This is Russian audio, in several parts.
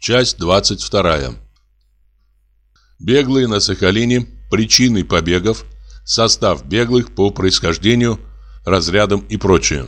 Часть 22. Беглые на Сахалине. Причины побегов. Состав беглых по происхождению, разрядам и прочее.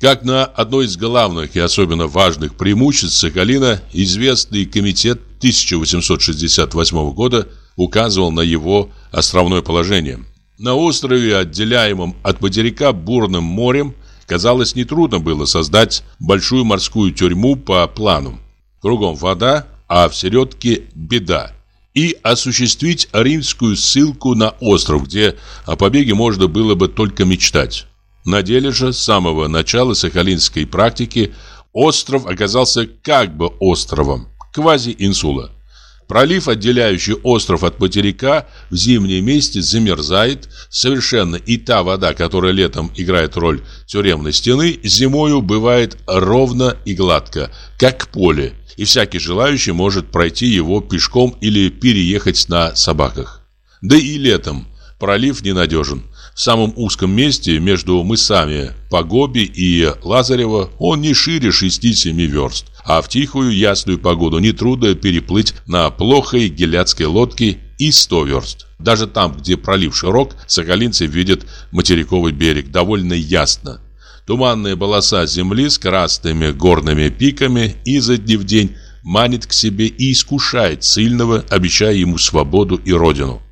Как на одно из главных и особенно важных преимуществ Сахалина, известный комитет 1868 года указывал на его островное положение. На острове, отделяемом от материка бурным морем, казалось, нетрудно было создать большую морскую тюрьму по плану. Кругом вода, а в середке беда. И осуществить римскую ссылку на остров, где о побеге можно было бы только мечтать. На деле же с самого начала сахалинской практики остров оказался как бы островом, квази-инсула. Пролив, отделяющий остров от материка, в зимние месяцы замерзает совершенно, и та вода, которая летом играет роль тюремной стены, зимою бывает ровно и гладко, как поле, и всякий желающий может пройти его пешком или переехать на собаках. Да и летом пролив ненадежен. В самом узком месте между мысами Погоби и Лазарева он не шире 6-7 верст, а в тихую ясную погоду нетрудно переплыть на плохой геляцкой лодке и 100 верст. Даже там, где пролив широк, соколинцы видят материковый берег довольно ясно. Туманная полоса земли с красными горными пиками изо дня в день манит к себе и искушает сильного, обещая ему свободу и родину.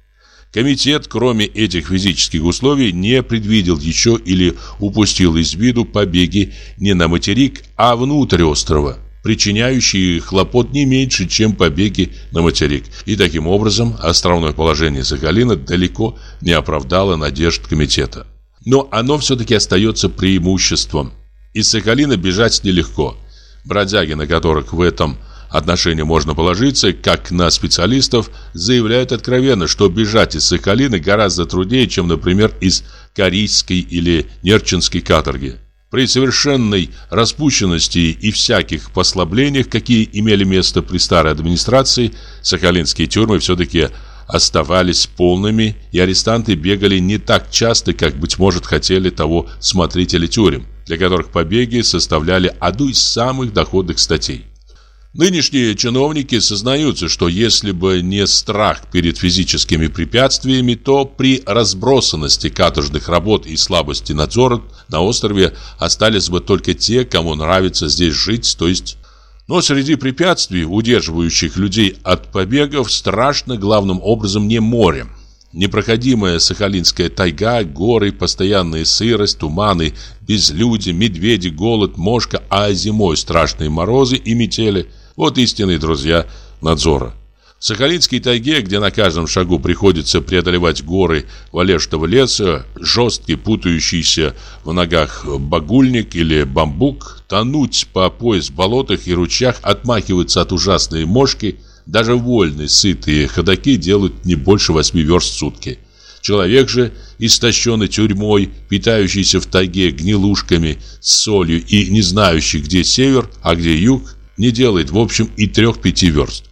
Комитет, кроме этих физических условий, не предвидел еще или упустил из виду побеги не на материк, а внутрь острова, причиняющие хлопот не меньше, чем побеги на материк. И таким образом островное положение Сахалина далеко не оправдало надежд комитета. Но оно все-таки остается преимуществом. Из Сахалина бежать нелегко. Бродяги, на которых в этом отношении можно положиться, как на специалистов, заявляют откровенно, что бежать из Сахалина гораздо труднее, чем, например, из Корейской или Нерчинской каторги. При совершенной распущенности и всяких послаблениях, какие имели место при старой администрации, сахалинские тюрьмы все-таки оставались полными, и арестанты бегали не так часто, как, быть может, хотели того смотрители тюрем, для которых побеги составляли одну из самых доходных статей. Нынешние чиновники сознаются, что если бы не страх перед физическими препятствиями, то при разбросанности каторжных работ и слабости надзора на острове остались бы только те, кому нравится здесь жить, то есть... Но среди препятствий, удерживающих людей от побегов, страшно главным образом не море. Непроходимая Сахалинская тайга, горы, постоянная сырость, туманы, безлюдье, медведи, голод, мошка, а зимой страшные морозы и метели – вот истинные друзья надзора. В Сахалинской тайге, где на каждом шагу приходится преодолевать горы валежного леса, жесткий, путающийся в ногах багульник или бамбук, тонуть по пояс в болотах и ручьях, отмахиваться от ужасной мошки, даже вольные, сытые ходаки делают не больше восьми верст в сутки. Человек же, истощенный тюрьмой, питающийся в тайге гнилушками, солью и не знающий, где север, а где юг, не делает, в общем, и трех-пяти верст.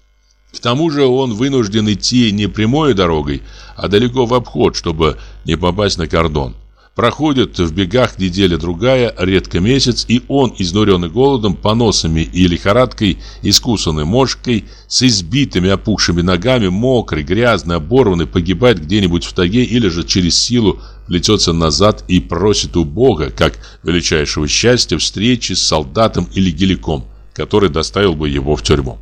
К тому же он вынужден идти не прямой дорогой, а далеко в обход, чтобы не попасть на кордон. Проходит в бегах неделя-другая, редко месяц, и он, изнуренный голодом, поносами и лихорадкой, искусанной мошкой, с избитыми опухшими ногами, мокрый, грязный, оборванный, погибает где-нибудь в таге или же через силу плетется назад и просит у Бога, как величайшего счастья, встречи с солдатом или геликом который доставил бы его в тюрьму.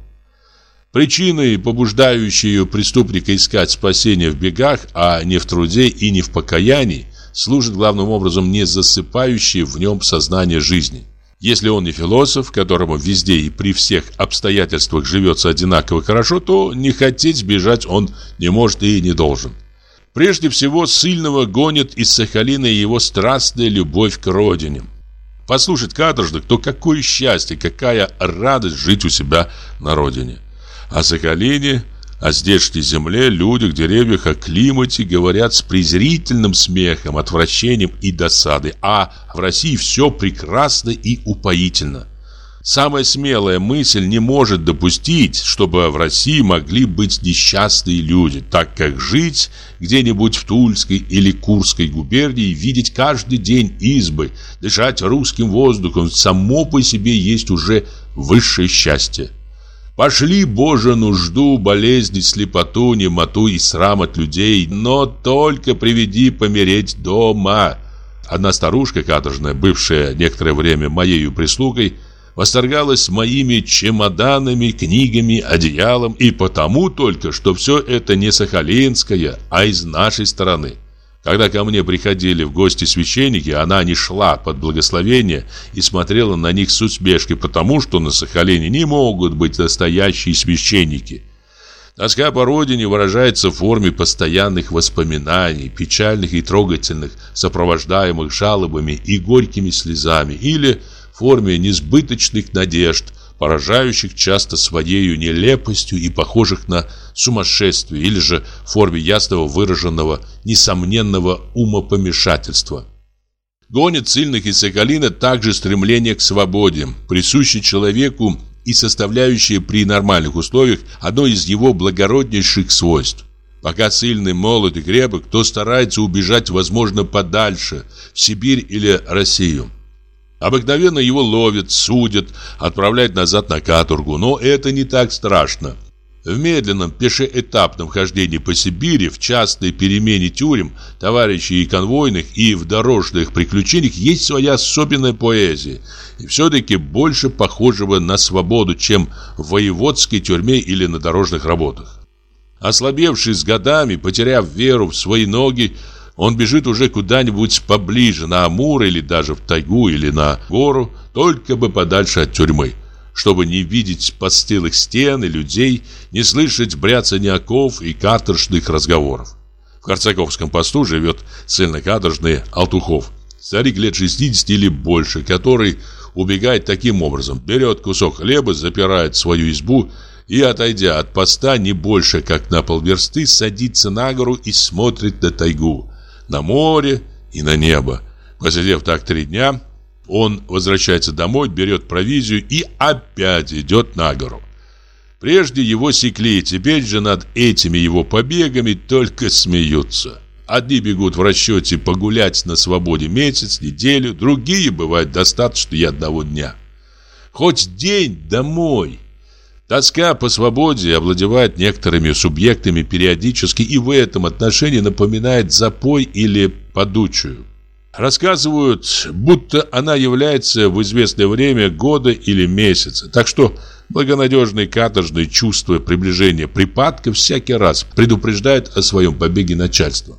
Причиной, побуждающей преступника искать спасение в бегах, а не в труде и не в покаянии, служит главным образом не засыпающее в нем сознание жизни. Если он не философ, которому везде и при всех обстоятельствах живется одинаково хорошо, то не хотеть бежать он не может и не должен. Прежде всего, сильного гонит из Сахалина его страстная любовь к родине. Послушать каторжных, то какое счастье, какая радость жить у себя на родине. О Сахалине, о здешней земле, людях, деревьях, о климате говорят с презрительным смехом, отвращением и досадой. А в России все прекрасно и упоительно. Самая смелая мысль не может допустить, чтобы в России могли быть несчастные люди, так как жить где-нибудь в Тульской или Курской губернии, видеть каждый день избы, дышать русским воздухом, само по себе есть уже высшее счастье. Пошли, Боже, нужду, болезни, слепоту, немоту и срам от людей, но только приведи помереть дома. Одна старушка каторжная, бывшая некоторое время моею прислугой, восторгалась моими чемоданами, книгами, одеялом и потому только, что все это не сахалинское, а из нашей стороны. Когда ко мне приходили в гости священники, она не шла под благословение и смотрела на них с усмешкой, потому что на Сахалине не могут быть настоящие священники. Тоска по родине выражается в форме постоянных воспоминаний, печальных и трогательных, сопровождаемых жалобами и горькими слезами, или форме несбыточных надежд, поражающих часто своей нелепостью и похожих на сумасшествие, или же в форме ясного выраженного, несомненного умопомешательства. Гонит сильных из Соколина также стремление к свободе, присущее человеку и составляющее при нормальных условиях одно из его благороднейших свойств. Пока сильный, молод и крепок, то старается убежать, возможно, подальше, в Сибирь или Россию. Обыкновенно его ловят, судят, отправляют назад на каторгу, но это не так страшно. В медленном пешеэтапном хождении по Сибири, в частной перемене тюрем, товарищей и конвойных, и в дорожных приключениях есть своя особенная поэзия, и все-таки больше похожего на свободу, чем в воеводской тюрьме или на дорожных работах. Ослабевший с годами, потеряв веру в свои ноги, он бежит уже куда-нибудь поближе, на Амур или даже в тайгу или на гору, только бы подальше от тюрьмы, чтобы не видеть постылых стен и людей, не слышать бряцания оков и каторжных разговоров. В Харцаковском посту живет цельнокаторжный Алтухов, старик лет 60 или больше, который убегает таким образом, берет кусок хлеба, запирает свою избу и, отойдя от поста не больше, как на полверсты, садится на гору и смотрит на тайгу, на море и на небо. Посидев так три дня, он возвращается домой, берет провизию и опять идет на гору. Прежде его секли, теперь же над этими его побегами только смеются. Одни бегут в расчете погулять на свободе месяц, неделю, другие бывают достаточно и одного дня. Хоть день домой. Тоска по свободе овладевает некоторыми субъектами периодически и в этом отношении напоминает запой или подучую. Рассказывают, будто она является в известное время года или месяца. Так что благонадежные каторжные чувства приближения припадка всякий раз предупреждают о своем побеге начальства.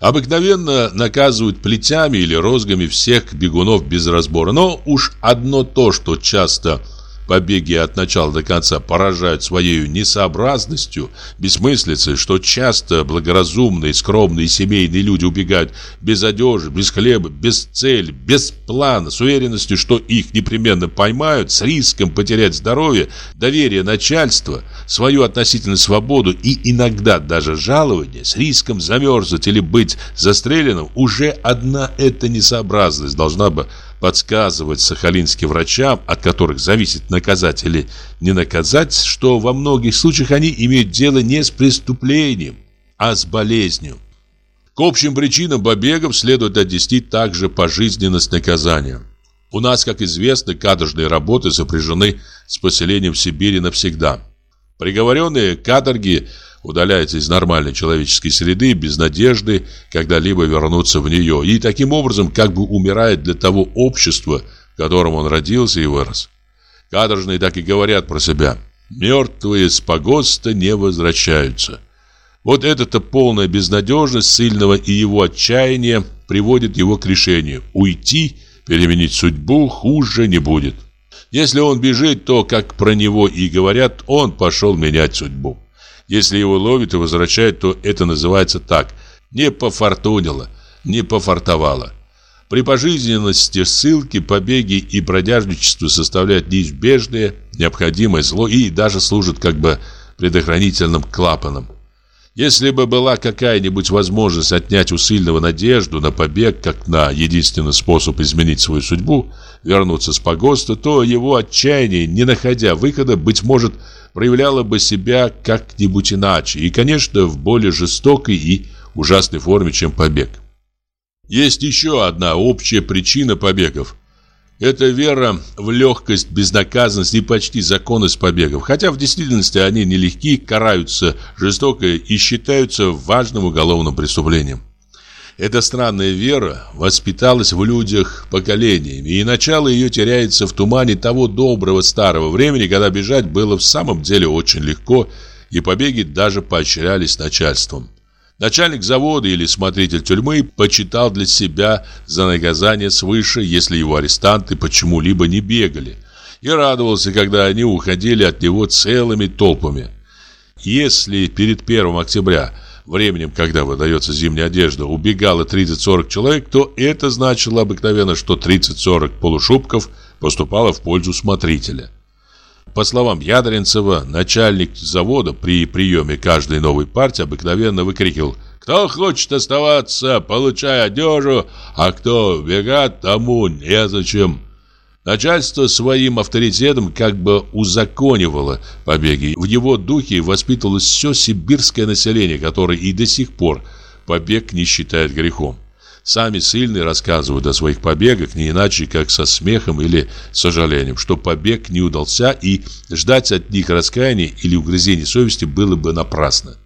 Обыкновенно наказывают плетями или розгами всех бегунов без разбора. Но уж одно то, что часто побеги от начала до конца поражают своей несообразностью, бессмыслицей, что часто благоразумные, скромные семейные люди убегают без одежды, без хлеба, без цели, без плана, с уверенностью, что их непременно поймают, с риском потерять здоровье, доверие начальства, свою относительную свободу и иногда даже жалование, с риском замерзнуть или быть застреленным, уже одна эта несообразность должна бы подсказывать сахалинским врачам, от которых зависит наказать или не наказать, что во многих случаях они имеют дело не с преступлением, а с болезнью. К общим причинам побегов следует отнести также пожизненность наказания. У нас, как известно, каторжные работы сопряжены с поселением в Сибири навсегда. Приговоренные к каторге – удаляется из нормальной человеческой среды без надежды когда-либо вернуться в нее и таким образом как бы умирает для того общества, в котором он родился и вырос. Каторжные так и говорят про себя «мертвые с погоста не возвращаются». Вот эта-то полная безнадежность сильного и его отчаяние приводит его к решению – уйти, переменить судьбу хуже не будет. Если он бежит, то, как про него и говорят, он пошел менять судьбу. Если его ловят и возвращают, то это называется так. Не пофартунило, не пофартовало. При пожизненности ссылки, побеги и бродяжничество составляют неизбежное, необходимое зло и даже служат как бы предохранительным клапаном. Если бы была какая-нибудь возможность отнять у сильного надежду на побег, как на единственный способ изменить свою судьбу, вернуться с погоста, то его отчаяние, не находя выхода, быть может, проявляло бы себя как-нибудь иначе и, конечно, в более жестокой и ужасной форме, чем побег. Есть еще одна общая причина побегов – это вера в легкость, безнаказанность и почти законность побегов, хотя в действительности они нелегки, караются жестоко и считаются важным уголовным преступлением. Эта странная вера воспиталась в людях поколениями, и начало ее теряется в тумане того доброго старого времени, когда бежать было в самом деле очень легко, и побеги даже поощрялись начальством. Начальник завода или смотритель тюрьмы почитал для себя за наказание свыше, если его арестанты почему-либо не бегали, и радовался, когда они уходили от него целыми толпами. Если перед 1 октября, временем, когда выдается зимняя одежда, убегало 30-40 человек, то это значило обыкновенно, что 30-40 полушубков поступало в пользу смотрителя. По словам Ядринцева, начальник завода при приеме каждой новой партии обыкновенно выкрикивал «Кто хочет оставаться, получай одежду, а кто бегать, тому незачем». Начальство своим авторитетом как бы узаконивало побеги. В его духе воспитывалось все сибирское население, которое и до сих пор побег не считает грехом. Сами сильные рассказывают о своих побегах не иначе, как со смехом или сожалением, что побег не удался и ждать от них раскаяния или угрызений совести было бы напрасно.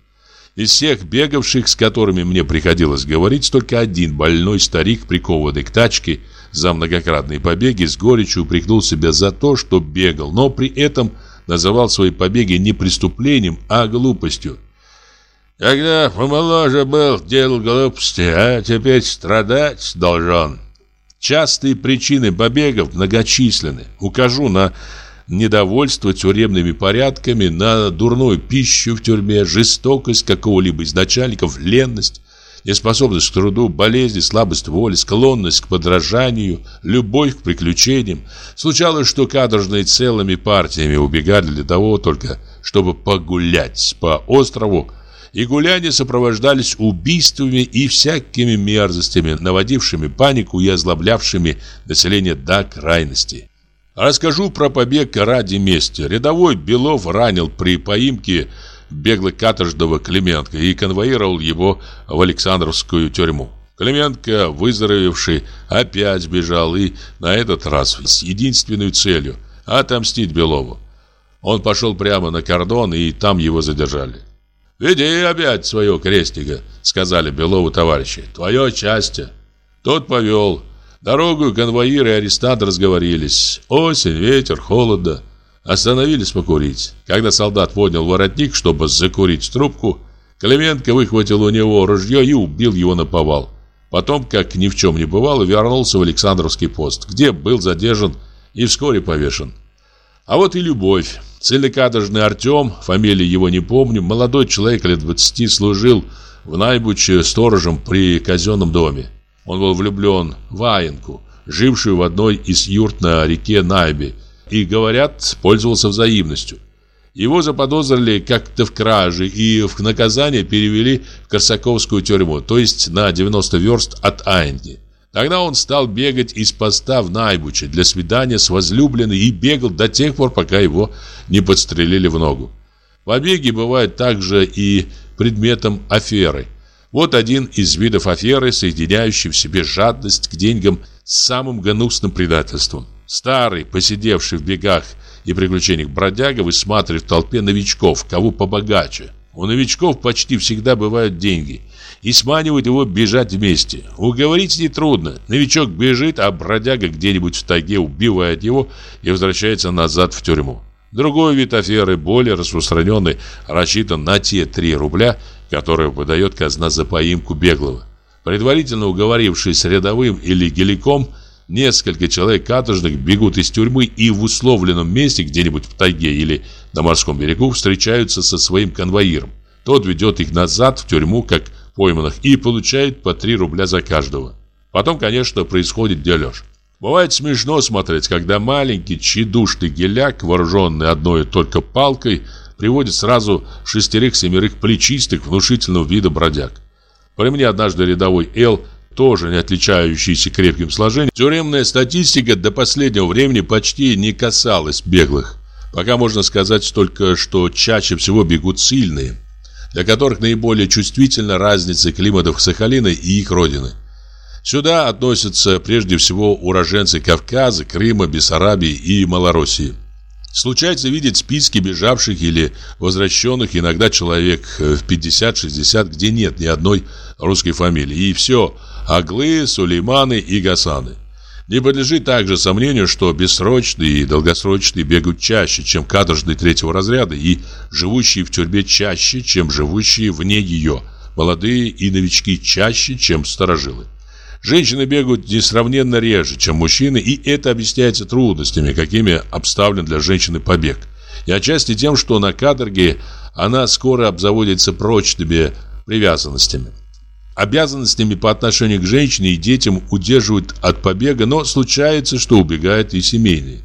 Из всех бегавших, с которыми мне приходилось говорить, только один больной старик, прикованный к тачке за многократные побеги, с горечью упрекнул себя за то, что бегал, но при этом называл свои побеги не преступлением, а глупостью. Когда помоложе был, делал глупости, а теперь страдать должен. Частые причины побегов многочисленны. Укажу на недовольство тюремными порядками, на дурную пищу в тюрьме, жестокость какого-либо из начальников, ленность, неспособность к труду, болезни, слабость воли, склонность к подражанию, любовь к приключениям. Случалось, что каторжные целыми партиями убегали для того только, чтобы погулять по острову, и гуляния сопровождались убийствами и всякими мерзостями, наводившими панику и озлоблявшими население до крайности. Расскажу про побег ради мести. Рядовой Белов ранил при поимке бегло-каторжного Клименко и конвоировал его в Александровскую тюрьму. Клименко, выздоровевший, опять бежал и на этот раз с единственной целью – отомстить Белову. Он пошел прямо на кордон, и там его задержали. «Веди опять свое крестика», — сказали Белову товарищи. «Твое счастье». Тот повел. Дорогу конвоиры и арестант разговорились. Осень, ветер, холодно. Остановились покурить. Когда солдат поднял воротник, чтобы закурить трубку, Клименко выхватил у него ружье и убил его на повал. Потом, как ни в чем не бывало, вернулся в Александровский пост, где был задержан и вскоре повешен. А вот и любовь. Целикадожный Артем, фамилии его не помню, молодой человек лет 20 служил в Найбуче сторожем при казенном доме. Он был влюблен в Аинку, жившую в одной из юрт на реке Найбе, и, говорят, пользовался взаимностью. Его заподозрили как-то в краже и в наказание перевели в Корсаковскую тюрьму, то есть на 90 верст от Айнки. Тогда он стал бегать из поста в Найбуче для свидания с возлюбленной и бегал до тех пор, пока его не подстрелили в ногу. Побеги бывают также и предметом аферы. Вот один из видов аферы, соединяющий в себе жадность к деньгам с самым гнусным предательством. Старый, посидевший в бегах и приключениях бродяга, высматривает в толпе новичков, кого побогаче. У новичков почти всегда бывают деньги – и сманивают его бежать вместе. Уговорить нетрудно. Новичок бежит, а бродяга где-нибудь в таге убивает его и возвращается назад в тюрьму. Другой вид аферы, более распространенный, рассчитан на те 3 рубля, которые выдает казна за поимку беглого. Предварительно уговорившись рядовым или геликом, несколько человек каторжных бегут из тюрьмы и в условленном месте, где-нибудь в тайге или на морском берегу, встречаются со своим конвоиром. Тот ведет их назад в тюрьму, как пойманных и получает по 3 рубля за каждого. Потом, конечно, происходит дележ. Бывает смешно смотреть, когда маленький тщедушный геляк, вооруженный одной только палкой, приводит сразу шестерых-семерых плечистых внушительного вида бродяг. При мне однажды рядовой Эл, тоже не отличающийся крепким сложением, тюремная статистика до последнего времени почти не касалась беглых. Пока можно сказать только, что чаще всего бегут сильные, для которых наиболее чувствительна разница климатов Сахалина и их родины. Сюда относятся прежде всего уроженцы Кавказа, Крыма, Бессарабии и Малороссии. Случается видеть списки бежавших или возвращенных иногда человек в 50-60, где нет ни одной русской фамилии. И все – Аглы, Сулейманы и Гасаны. Не подлежит также сомнению, что бессрочные и долгосрочные бегают чаще, чем каторжные третьего разряда, и живущие в тюрьме чаще, чем живущие вне ее, молодые и новички чаще, чем старожилы. Женщины бегают несравненно реже, чем мужчины, и это объясняется трудностями, какими обставлен для женщины побег. И отчасти тем, что на каторге она скоро обзаводится прочными привязанностями. Обязанностями по отношению к женщине и детям удерживают от побега, но случается, что убегают и семейные.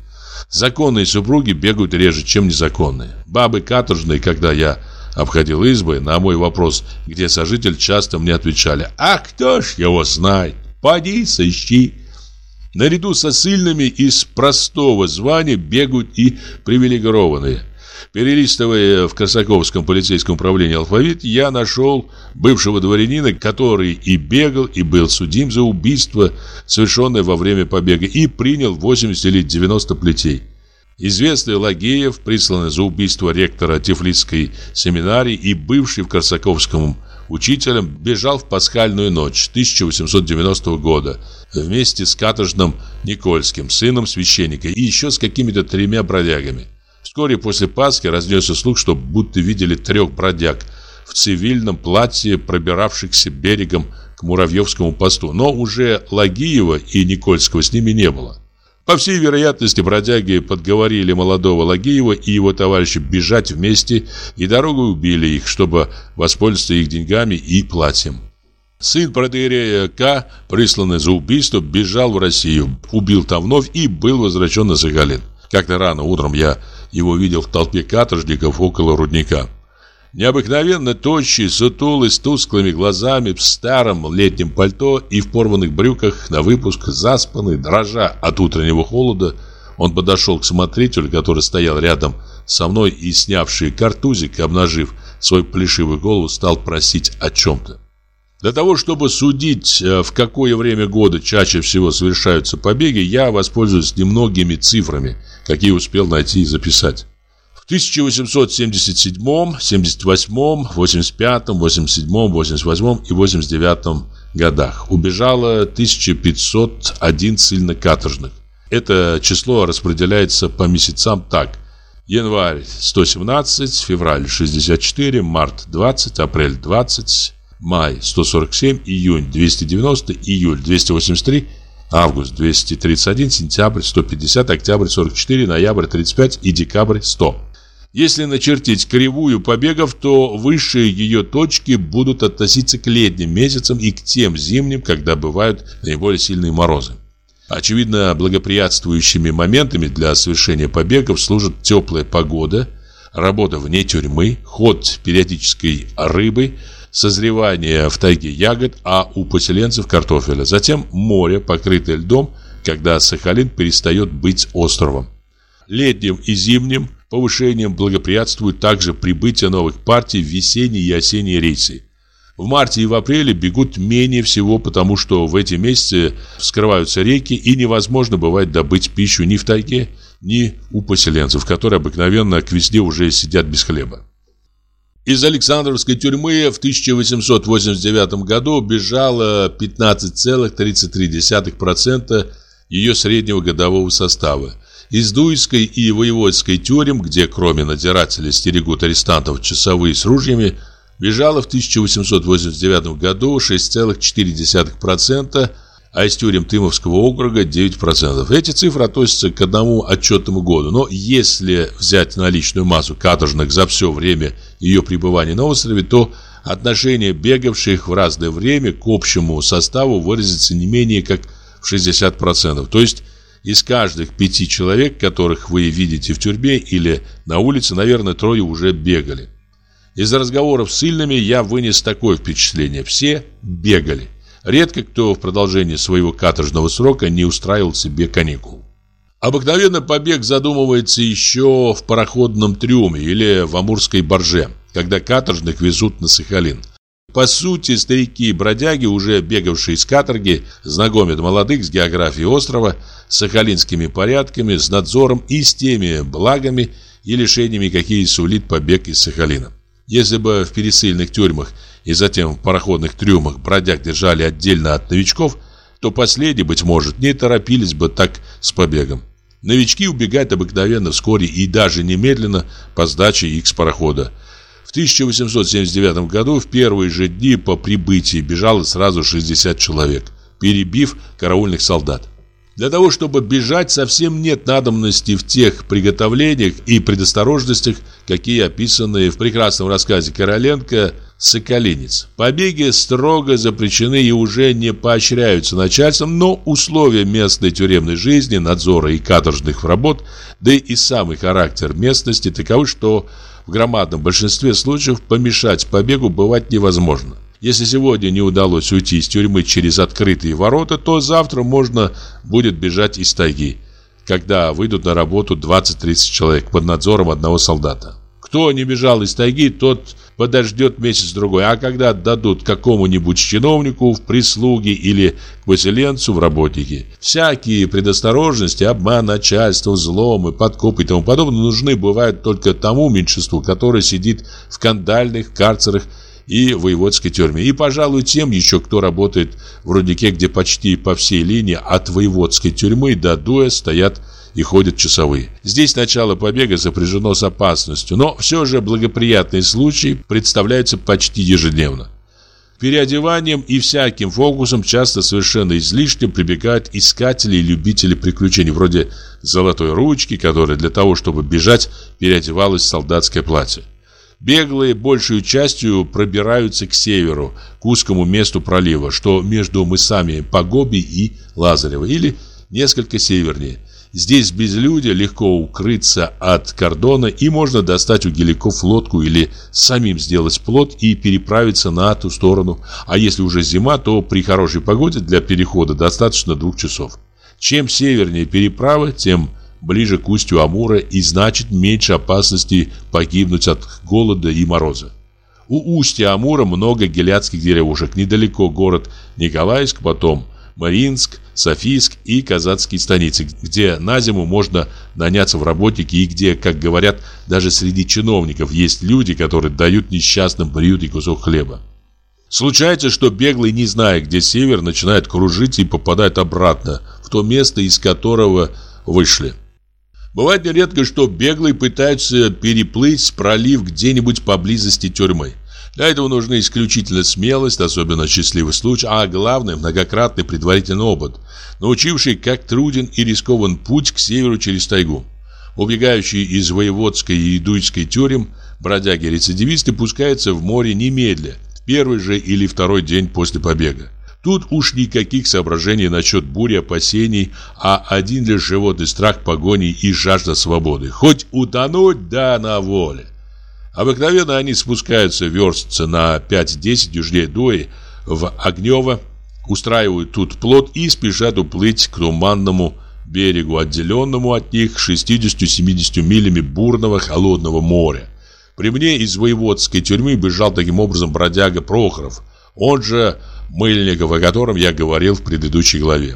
Законные супруги бегают реже, чем незаконные. Бабы каторжные, когда я обходил избы, на мой вопрос, где сожитель, часто мне отвечали «А кто ж его знает?» Поди, сыщи. Наряду со сильными из простого звания бегают и привилегированные. Перелистывая в Корсаковском полицейском управлении алфавит, я нашел бывшего дворянина, который и бегал, и был судим за убийство, совершенное во время побега, и принял 80 или 90 плетей. Известный Лагеев, присланный за убийство ректора Тифлисской семинарии и бывший в Корсаковском учителем, бежал в пасхальную ночь 1890 года вместе с каторжным Никольским, сыном священника, и еще с какими-то тремя бродягами. Вскоре после Пасхи разнесся слух, что будто видели трех бродяг в цивильном платье, пробиравшихся берегом к Муравьевскому посту, но уже Лагиева и Никольского с ними не было. По всей вероятности, бродяги подговорили молодого Лагеева и его товарища бежать вместе и дорогу убили их, чтобы воспользоваться их деньгами и платьем. Сын протеерея К, присланный за убийство, бежал в Россию, убил там вновь и был возвращен на Сахалин. Как-то рано утром я его видел в толпе каторжников около рудника. Необыкновенно тощий, сутулый, с тусклыми глазами, в старом летнем пальто и в порванных брюках на выпуск, заспанный, дрожа от утреннего холода, он подошел к смотрителю, который стоял рядом со мной и, снявший картузик, обнажив свой плешивый голову, стал просить о чем-то. Для того, чтобы судить, э, в какое время года чаще всего совершаются побеги, я воспользуюсь немногими цифрами, какие успел найти и записать. 1877, 78, 85, 87, 88 и 89 годах убежало 1501 ссыльно-каторжных. Это число распределяется по месяцам так. Январь 117, февраль 64, март 20, апрель 20, май 147, июнь 290, июль 283, август 231, сентябрь 150, октябрь 44, ноябрь 35 и декабрь 100. Если начертить кривую побегов, то высшие ее точки будут относиться к летним месяцам и к тем зимним, когда бывают наиболее сильные морозы. Очевидно, благоприятствующими моментами для совершения побегов служат теплая погода, работа вне тюрьмы, ход периодической рыбы, созревание в тайге ягод, а у поселенцев картофеля. Затем море, покрытое льдом, когда Сахалин перестает быть островом. Летним и зимним – Повышением благоприятствует также прибытие новых партий в весенние и осенние рейсы. В марте и в апреле бегут менее всего, потому что в эти месяцы вскрываются реки и невозможно бывает добыть пищу ни в тайге, ни у поселенцев, которые обыкновенно к весне уже сидят без хлеба. Из Александровской тюрьмы в 1889 году бежало 15,33% ее среднего годового состава – из Дуйской и Воеводской тюрем, где кроме надзирателей стерегут арестантов часовые с ружьями, бежало в 1889 году 6,4%, а из тюрем Тымовского округа 9%. Эти цифры относятся к одному отчетному году, но если взять наличную массу каторжных за все время ее пребывания на острове, то отношение бегавших в разное время к общему составу выразится не менее как в 60%, то есть Из каждых пяти человек, которых вы видите в тюрьме или на улице, наверное, трое уже бегали. Из разговоров с Ильными я вынес такое впечатление. Все бегали. Редко кто в продолжении своего каторжного срока не устраивал себе каникул. Обыкновенно побег задумывается еще в пароходном трюме или в амурской барже, когда каторжных везут на Сахалин. По сути, старики и бродяги, уже бегавшие с каторги, знакомят молодых с географией острова, с сахалинскими порядками, с надзором и с теми благами и лишениями, какие сулит побег из Сахалина. Если бы в пересыльных тюрьмах и затем в пароходных трюмах бродяг держали отдельно от новичков, то последние, быть может, не торопились бы так с побегом. Новички убегают обыкновенно вскоре и даже немедленно по сдаче их с парохода. В 1879 году в первые же дни по прибытии бежало сразу 60 человек, перебив караульных солдат. Для того, чтобы бежать, совсем нет надобности в тех приготовлениях и предосторожностях, какие описаны в прекрасном рассказе Короленко «Соколинец». Побеги строго запрещены и уже не поощряются начальством, но условия местной тюремной жизни, надзора и каторжных работ, да и самый характер местности таковы, что в громадном большинстве случаев помешать побегу бывать невозможно. Если сегодня не удалось уйти из тюрьмы через открытые ворота, то завтра можно будет бежать из тайги, когда выйдут на работу 20-30 человек под надзором одного солдата. Кто не бежал из тайги, тот подождет месяц-другой, а когда отдадут какому-нибудь чиновнику в прислуги или к поселенцу в работники. Всякие предосторожности, обман начальства, взломы, подкупы и тому подобное нужны бывают только тому меньшинству, которое сидит в кандальных карцерах и воеводской тюрьме. И, пожалуй, тем еще, кто работает в руднике, где почти по всей линии от воеводской тюрьмы до Дуя стоят и ходят часовые. Здесь начало побега сопряжено с опасностью, но все же благоприятные случаи представляются почти ежедневно. Переодеванием и всяким фокусом часто совершенно излишне прибегают искатели и любители приключений, вроде золотой ручки, которая для того, чтобы бежать, переодевалась в солдатское платье. Беглые большую частью пробираются к северу, к узкому месту пролива, что между мысами Погоби и Лазарева, или несколько севернее. Здесь без безлюдье, легко укрыться от кордона и можно достать у геликов лодку или самим сделать плот и переправиться на ту сторону. А если уже зима, то при хорошей погоде для перехода достаточно двух часов. Чем севернее переправа, тем ближе к устью Амура и значит меньше опасности погибнуть от голода и мороза. У устья Амура много геляцких деревушек, недалеко город Николаевск, потом Мариинск, Софийск и казацкие станицы, где на зиму можно наняться в работники и где, как говорят, даже среди чиновников есть люди, которые дают несчастным приют и кусок хлеба. Случается, что беглый, не зная, где север, начинает кружить и попадает обратно, в то место, из которого вышли. Бывает нередко, что беглые пытаются переплыть пролив где-нибудь поблизости тюрьмы. Для этого нужна исключительно смелость, особенно счастливый случай, а главное – многократный предварительный опыт, научивший, как труден и рискован путь к северу через тайгу. Убегающие из воеводской и идуйской тюрем бродяги-рецидивисты пускаются в море немедля, в первый же или второй день после побега. Тут уж никаких соображений насчет бури опасений, а один лишь животный страх погони и жажда свободы. Хоть утонуть, да на воле. Обыкновенно они спускаются верстцы на 5-10 южнее Дуи в Огнево, устраивают тут плот и спешат уплыть к туманному берегу, отделенному от них 60-70 милями бурного холодного моря. При мне из воеводской тюрьмы бежал таким образом бродяга Прохоров, он же Мыльников, о котором я говорил в предыдущей главе.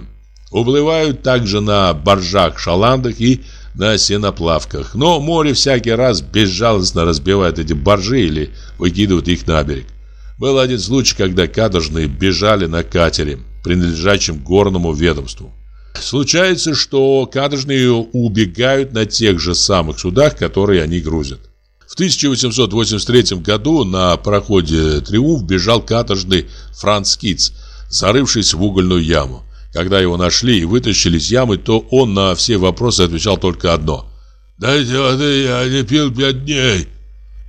Уплывают также на баржах-шаландах и на сеноплавках, но море всякий раз безжалостно разбивает эти баржи или выкидывает их на берег. Был один случай, когда каторжные бежали на катере, принадлежащем горному ведомству. Случается, что каторжные убегают на тех же самых судах, которые они грузят. В 1883 году на проходе «Триумф» бежал каторжный Франц Китц, зарывшись в угольную яму. Когда его нашли и вытащили из ямы, то он на все вопросы отвечал только одно. «Дайте воды, я не пил пять дней».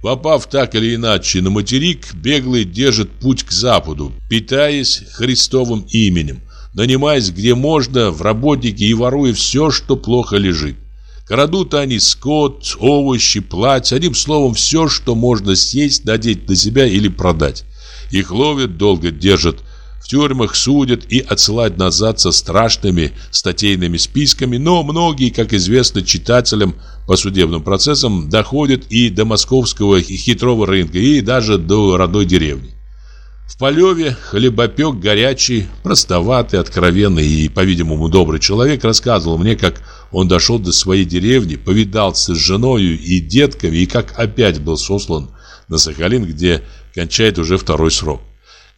Попав так или иначе на материк, беглый держит путь к западу, питаясь Христовым именем, нанимаясь где можно в работники и воруя все, что плохо лежит. Крадут они скот, овощи, платья, одним словом, все, что можно съесть, надеть на себя или продать. Их ловят, долго держат в тюрьмах, судят и отсылают назад со страшными статейными списками, но многие, как известно читателям по судебным процессам, доходят и до московского хитрого рынка, и даже до родной деревни. В Полеве хлебопек горячий, простоватый, откровенный и, по-видимому, добрый человек рассказывал мне, как он дошел до своей деревни, повидался с женою и детками, и как опять был сослан на Сахалин, где кончает уже второй срок.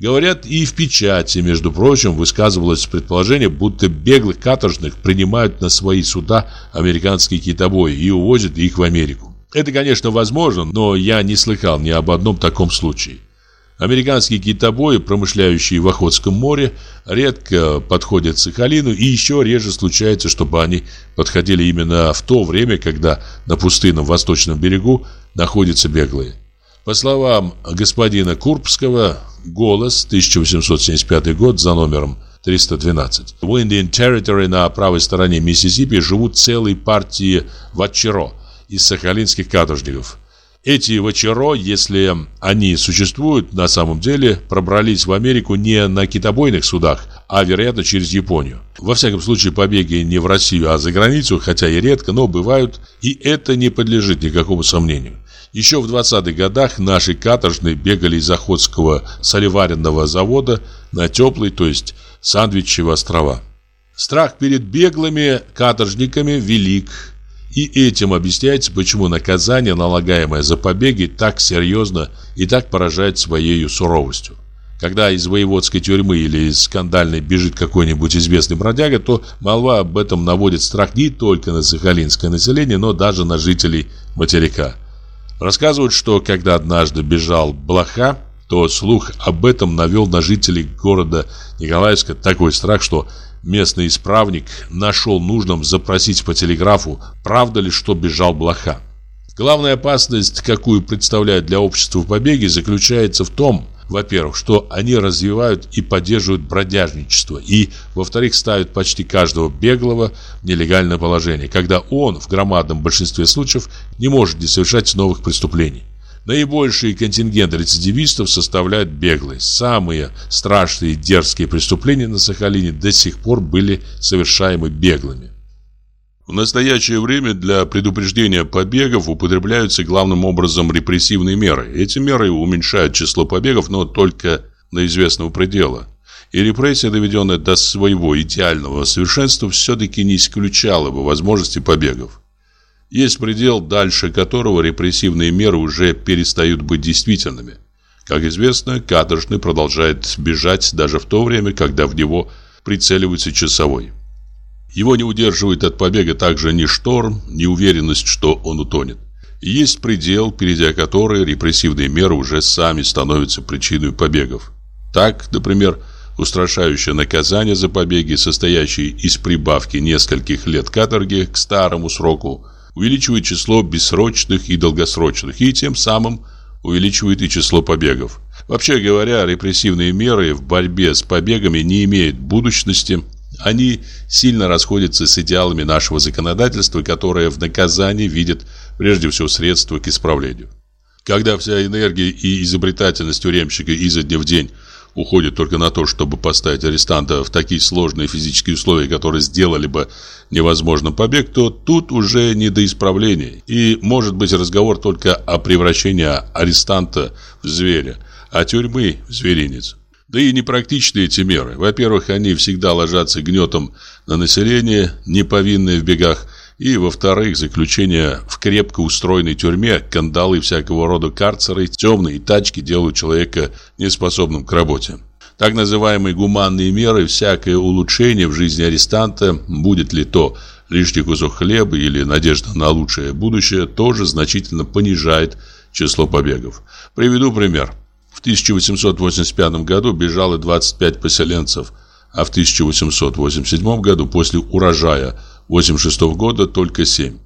Говорят, и в печати, между прочим, высказывалось предположение, будто беглых каторжных принимают на свои суда американские китобои и увозят их в Америку. Это, конечно, возможно, но я не слыхал ни об одном таком случае. Американские китобои, промышляющие в Охотском море, редко подходят Сахалину и еще реже случается, чтобы они подходили именно в то время, когда на пустынном восточном берегу находятся беглые. По словам господина Курбского, «Голос», 1875 год, за номером 312. В Indian Territory на правой стороне Миссисипи живут целые партии ватчеро из сахалинских каторжников – эти вачеро, если они существуют на самом деле, пробрались в Америку не на китобойных судах, а, вероятно, через Японию. Во всяком случае, побеги не в Россию, а за границу, хотя и редко, но бывают, и это не подлежит никакому сомнению. Еще в 20-х годах наши каторжные бегали из Охотского солеваренного завода на теплые, то есть Сандвичевые острова. Страх перед беглыми каторжниками велик, и этим объясняется, почему наказание, налагаемое за побеги, так серьезно и так поражает своей суровостью. Когда из воеводской тюрьмы или из скандальной бежит какой-нибудь известный бродяга, то молва об этом наводит страх не только на сахалинское население, но даже на жителей материка. Рассказывают, что когда однажды бежал Блоха, то слух об этом навел на жителей города Николаевска такой страх, что местный исправник нашел нужным запросить по телеграфу, правда ли, что бежал блоха. Главная опасность, какую представляют для общества побеги, заключается в том, во-первых, что они развивают и поддерживают бродяжничество, и, во-вторых, ставят почти каждого беглого в нелегальное положение, когда он, в громадном большинстве случаев, не может не совершать новых преступлений. Наибольший контингент рецидивистов составляют беглые. Самые страшные и дерзкие преступления на Сахалине до сих пор были совершаемы беглыми. В настоящее время для предупреждения побегов употребляются главным образом репрессивные меры. Эти меры уменьшают число побегов, но только до известного предела. И репрессия, доведенная до своего идеального совершенства, все-таки не исключала бы возможности побегов. Есть предел, дальше которого репрессивные меры уже перестают быть действительными. Как известно, каторжный продолжает бежать даже в то время, когда в него прицеливается часовой. Его не удерживает от побега также ни шторм, ни уверенность, что он утонет. есть предел, перейдя который репрессивные меры уже сами становятся причиной побегов. Так, например, устрашающее наказание за побеги, состоящее из прибавки нескольких лет каторги к старому сроку, увеличивает число бессрочных и долгосрочных, и тем самым увеличивает и число побегов. Вообще говоря, репрессивные меры в борьбе с побегами не имеют будущности. Они сильно расходятся с идеалами нашего законодательства, которое в наказании видит прежде всего средства к исправлению. Когда вся энергия и изобретательность тюремщика изо дня в день уходит только на то, чтобы поставить арестанта в такие сложные физические условия, которые сделали бы невозможным побег, то тут уже не до исправления. И может быть разговор только о превращении арестанта в зверя, а тюрьмы в зверинец. Да и непрактичны эти меры. Во-первых, они всегда ложатся гнетом на население, не повинное в бегах, и, во-вторых, заключение в крепко устроенной тюрьме, кандалы всякого рода карцеры, темные тачки делают человека неспособным к работе. Так называемые гуманные меры, всякое улучшение в жизни арестанта, будет ли то лишний кусок хлеба или надежда на лучшее будущее, тоже значительно понижает число побегов. Приведу пример. В 1885 году бежало 25 поселенцев, а в 1887 году после урожая 86 года только 7.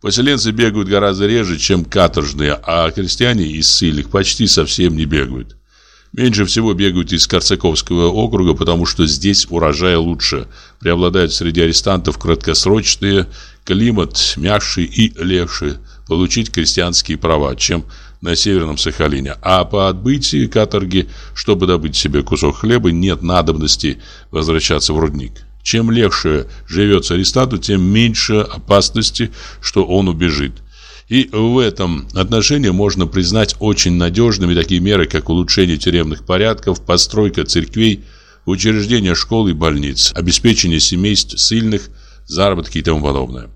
Поселенцы бегают гораздо реже, чем каторжные, а крестьяне из ссыльных почти совсем не бегают. Меньше всего бегают из Корсаковского округа, потому что здесь урожай лучше. Преобладают среди арестантов краткосрочные, климат мягче и легче получить крестьянские права, чем на Северном Сахалине. А по отбытии каторги, чтобы добыть себе кусок хлеба, нет надобности возвращаться в рудник. Чем легче живется арестанту, тем меньше опасности, что он убежит. И в этом отношении можно признать очень надежными такие меры, как улучшение тюремных порядков, постройка церквей, учреждение школ и больниц, обеспечение семейств сильных, заработки и тому подобное.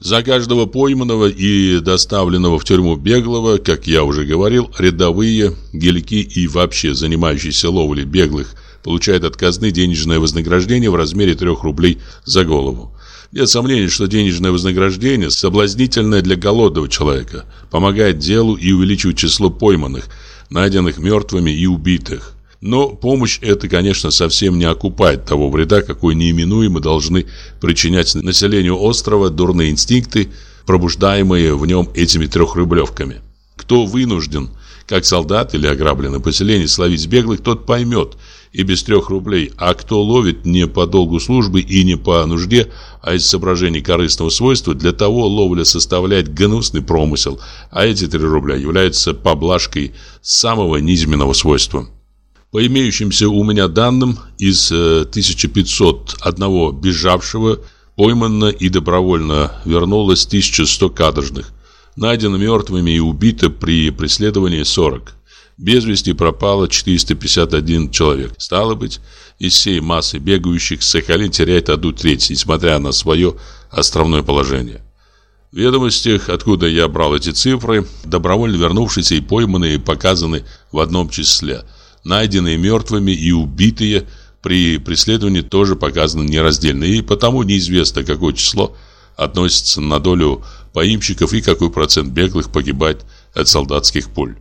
За каждого пойманного и доставленного в тюрьму беглого, как я уже говорил, рядовые, гелики и вообще занимающиеся ловлей беглых получают от казны денежное вознаграждение в размере 3 рублей за голову. Нет сомнений, что денежное вознаграждение соблазнительное для голодного человека, помогает делу и увеличивает число пойманных, найденных мертвыми и убитых. Но помощь эта, конечно, совсем не окупает того вреда, какой неименуемо должны причинять населению острова дурные инстинкты, пробуждаемые в нем этими трехрублевками. Кто вынужден, как солдат или ограбленный поселение, словить беглых, тот поймет – и без трех рублей, а кто ловит не по долгу службы и не по нужде, а из соображений корыстного свойства, для того ловля составляет гнусный промысел, а эти три рубля являются поблажкой самого низменного свойства. По имеющимся у меня данным, из 1501 э, бежавшего поймано и добровольно вернулось 1100 каторжных. Найдено мертвыми и убито при преследовании 40. Без вести пропало 451 человек. Стало быть, из всей массы бегающих Сахалин теряет одну треть, несмотря на свое островное положение. В ведомостях, откуда я брал эти цифры, добровольно вернувшиеся и пойманные показаны в одном числе. Найденные мертвыми и убитые при преследовании тоже показаны нераздельно, и потому неизвестно, какое число относится на долю поимщиков и какой процент беглых погибает от солдатских пуль.